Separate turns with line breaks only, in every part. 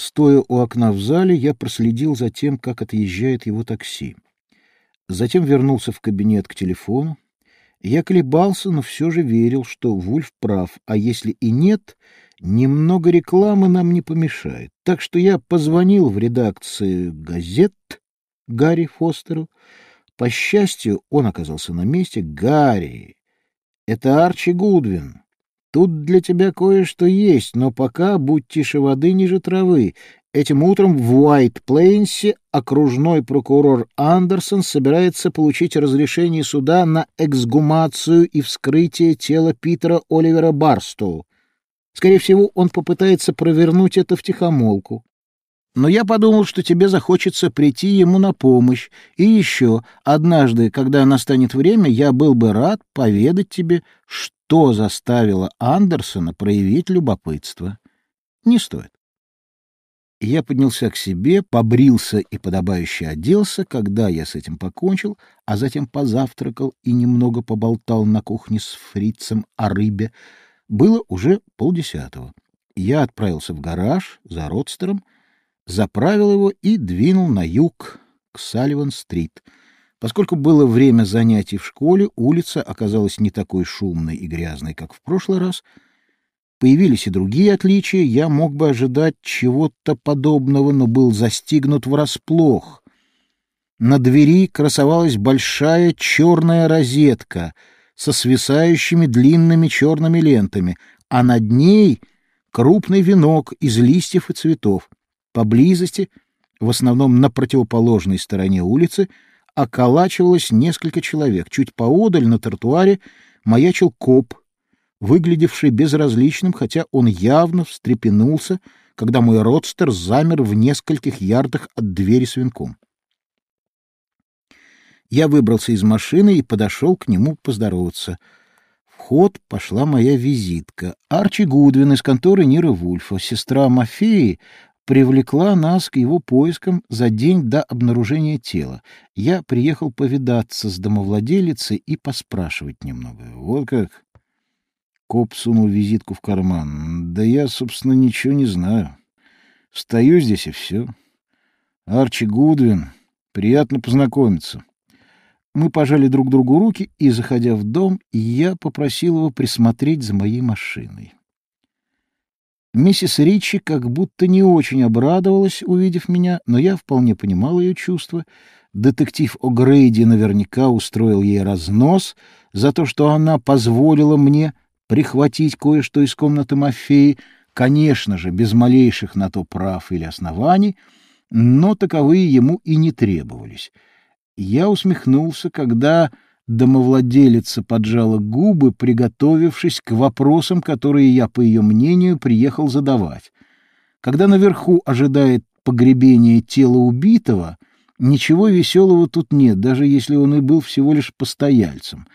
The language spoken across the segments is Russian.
Стоя у окна в зале, я проследил за тем, как отъезжает его такси. Затем вернулся в кабинет к телефону. Я колебался, но все же верил, что Вульф прав, а если и нет, немного рекламы нам не помешает. Так что я позвонил в редакцию газет Гарри Фостеру. По счастью, он оказался на месте. Гарри, это Арчи Гудвин. Тут для тебя кое-что есть, но пока будь тише воды ниже травы. Этим утром в Уайт-Плейнсе окружной прокурор Андерсон собирается получить разрешение суда на эксгумацию и вскрытие тела Питера Оливера Барстоу. Скорее всего, он попытается провернуть это втихомолку. Но я подумал, что тебе захочется прийти ему на помощь. И еще, однажды, когда настанет время, я был бы рад поведать тебе, что заставило Андерсона проявить любопытство. Не стоит. Я поднялся к себе, побрился и подобающе оделся, когда я с этим покончил, а затем позавтракал и немного поболтал на кухне с фрицем о рыбе. Было уже полдесятого. Я отправился в гараж за родстером, заправил его и двинул на юг, к Салливан-стрит. Поскольку было время занятий в школе, улица оказалась не такой шумной и грязной, как в прошлый раз. Появились и другие отличия, я мог бы ожидать чего-то подобного, но был застигнут врасплох. На двери красовалась большая черная розетка со свисающими длинными черными лентами, а над ней крупный венок из листьев и цветов. Поблизости, в основном на противоположной стороне улицы, околачивалось несколько человек. Чуть поодаль на тротуаре маячил коп, выглядевший безразличным, хотя он явно встрепенулся, когда мой родстер замер в нескольких ярдах от двери с венком. Я выбрался из машины и подошел к нему поздороваться. В ход пошла моя визитка. Арчи Гудвин из конторы Нира Вульфа, сестра Мафеи, привлекла нас к его поискам за день до обнаружения тела. Я приехал повидаться с домовладелицей и поспрашивать немного. Вот как. Коп сунул визитку в карман. Да я, собственно, ничего не знаю. Стою здесь и все. Арчи Гудвин. Приятно познакомиться. Мы пожали друг другу руки, и, заходя в дом, я попросил его присмотреть за моей машиной. Миссис Ричи как будто не очень обрадовалась, увидев меня, но я вполне понимал ее чувства. Детектив О'Грейди наверняка устроил ей разнос за то, что она позволила мне прихватить кое-что из комнаты Мафеи, конечно же, без малейших на то прав или оснований, но таковые ему и не требовались. Я усмехнулся, когда Домовладелица поджала губы, приготовившись к вопросам, которые я, по ее мнению, приехал задавать. Когда наверху ожидает погребение тела убитого, ничего веселого тут нет, даже если он и был всего лишь постояльцем.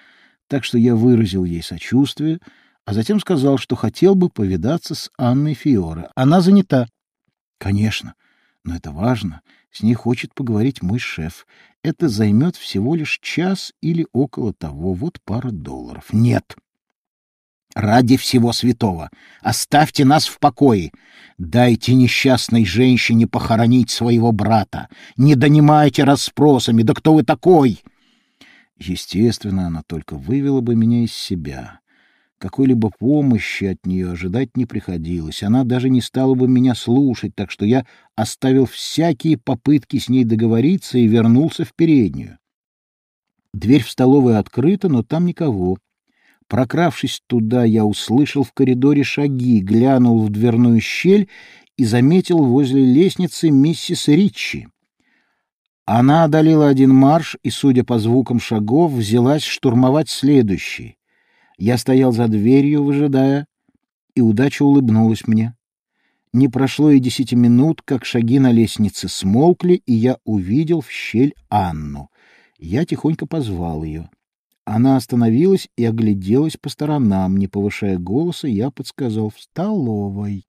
Так что я выразил ей сочувствие, а затем сказал, что хотел бы повидаться с Анной Фиоре. Она занята. Конечно, но это важно. С ней хочет поговорить мой шеф. Это займет всего лишь час или около того. Вот пара долларов. Нет. Ради всего святого, оставьте нас в покое. Дайте несчастной женщине похоронить своего брата. Не донимайте расспросами. Да кто вы такой? Естественно, она только вывела бы меня из себя. Какой-либо помощи от нее ожидать не приходилось. Она даже не стала бы меня слушать, так что я оставил всякие попытки с ней договориться и вернулся в переднюю. Дверь в столовую открыта, но там никого. Прокравшись туда, я услышал в коридоре шаги, глянул в дверную щель и заметил возле лестницы миссис Ричи. Она одолела один марш и, судя по звукам шагов, взялась штурмовать следующий. Я стоял за дверью, выжидая, и удача улыбнулась мне. Не прошло и десяти минут, как шаги на лестнице смолкли, и я увидел в щель Анну. Я тихонько позвал ее. Она остановилась и огляделась по сторонам. Не повышая голоса, я подсказал «в столовой».